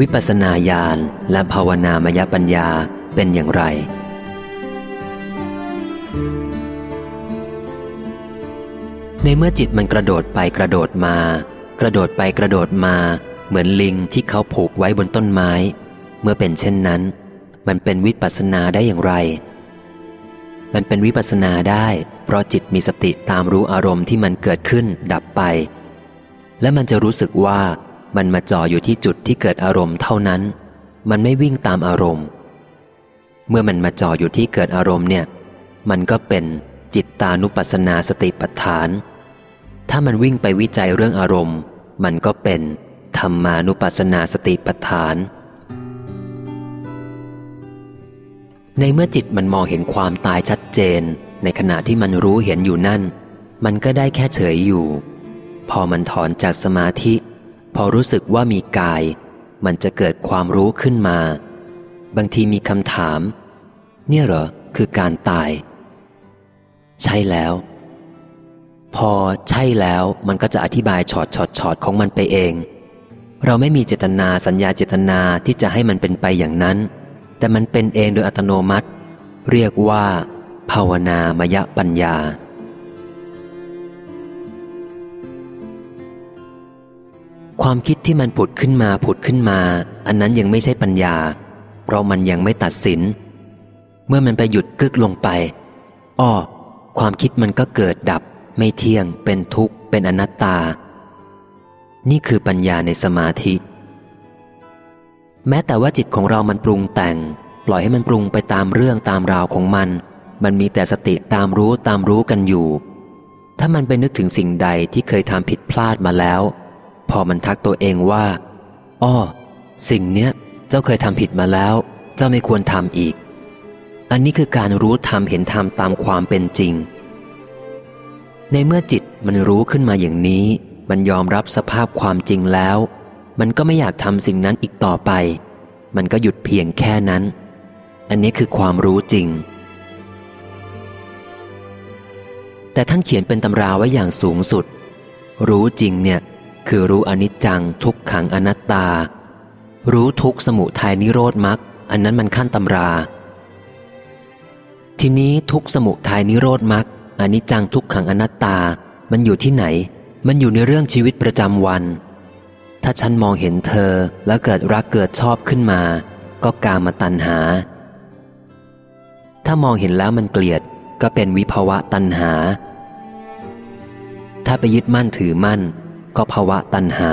วิปัสนาญาณและภาวนามยปัญญาเป็นอย่างไร ในเมื่อจิตมันกระโดดไปกระโดดมา กระโดดไปกระโดดมา เหมือนลิงที่เขาผูกไว้บนต้นไม้ เมื่อเป็นเช่นนั้น มันเป็นวิปัสนาได้อย่างไร มันเป็นวิปัสนาได้ เพราะจิตมีสติตามรู้อารมณ์ที่มันเกิดขึ้นดับไป และมันจะรู้สึกว่า มันมาจ่ออยู่ที่จุดที่เกิดอารมณ์เท่านั้น มันไม่วิ่งตามอารมณ์ เมื่อมันมาจ่ออยู่ที่เกิดอารมณ์เนี่ย มันก็เป็นจิตตานุปัสสนาสติปัฏฐาน ถ้ามันวิ่งไปวิจัยเรื่องอารมณ์ มันก็เป็นธรรมานุปัสสนาสติปัฏฐาน ในเมื่อจิตมันมองเห็นความตายชัดเจน ในขณะที่มันรู้เห็นอยู่นั่น มันก็ได้แค่เฉยอยู่ พอมันถอนจากสมาธิ พอรู้สึกว่ามีกาย มันจะเกิดความรู้ขึ้นมา บางทีมีคำถาม เนี่ยเหรอ คือการตาย ใช่แล้ว พอใช่แล้วมันก็จะอธิบายช็อดชอดชอดของมันไปเอง เราไม่มีเจตนาสัญญาเจตนาที่จะให้มันเป็นไปอย่างนั้น แต่มันเป็นเองโดยอัตโนมัติ เรียกว่า ภาวนามยปัญญา ความคิดที่มันผุดขึ้นมาผุดขึ้นมา อันนั้นยังไม่ใช่ปัญญา เพราะมันยังไม่ตัดสิน เมื่อมันไปหยุดกึกลงไปอ้อความคิดมันก็เกิดดับ ไม่เที่ยง เป็นทุกข์ เป็นอนัตตา นี่คือปัญญาในสมาธิ แม้แต่ว่าจิตของเรามันปรุงแต่ง ปล่อยให้มันปรุงไปตามเรื่องตามราวของมัน มันมีแต่สติตามรู้ตามรู้กันอยู่ ถ้ามันไปนึกถึงสิ่งใดที่เคยทำผิดพลาดมาแล้ว พอมันทักตัวเองว่า อ้อ สิ่งเนี้ย เจ้าเคยทำผิดมาแล้ว เจ้าไม่ควรทำอีก อันนี้คือการรู้ธรรมเห็นธรรมตามความเป็นจริง ในเมื่อจิตมันรู้ขึ้นมาอย่างนี้ มันยอมรับสภาพความจริงแล้ว มันก็ไม่อยากทำสิ่งนั้นอีกต่อไป มันก็หยุดเพียงแค่นั้น อันนี้คือความรู้จริง แต่ท่านเขียนเป็นตำราไว้อย่างสูงสุด รู้จริงเนี่ย คือรู้อนิจจังทุกขังอนัตตา รู้ทุกสมุทัยนิโรธมรรคอันนั้นมันขั้นตำรา ทีนี้ทุกสมุทัยนิโรธมรรคอนิจจังทุกขังอนัตตา มันอยู่ที่ไหน มันอยู่ในเรื่องชีวิตประจำวัน ถ้าฉันมองเห็นเธอแล้วเกิดรักเกิดชอบขึ้นมา ก็กามาตัณหา ถ้ามองเห็นแล้วมันเกลียดก็เป็นวิภาวะตัณหา ถ้าไปยึดมั่นถือมั่น ก็ภาวะตัณหา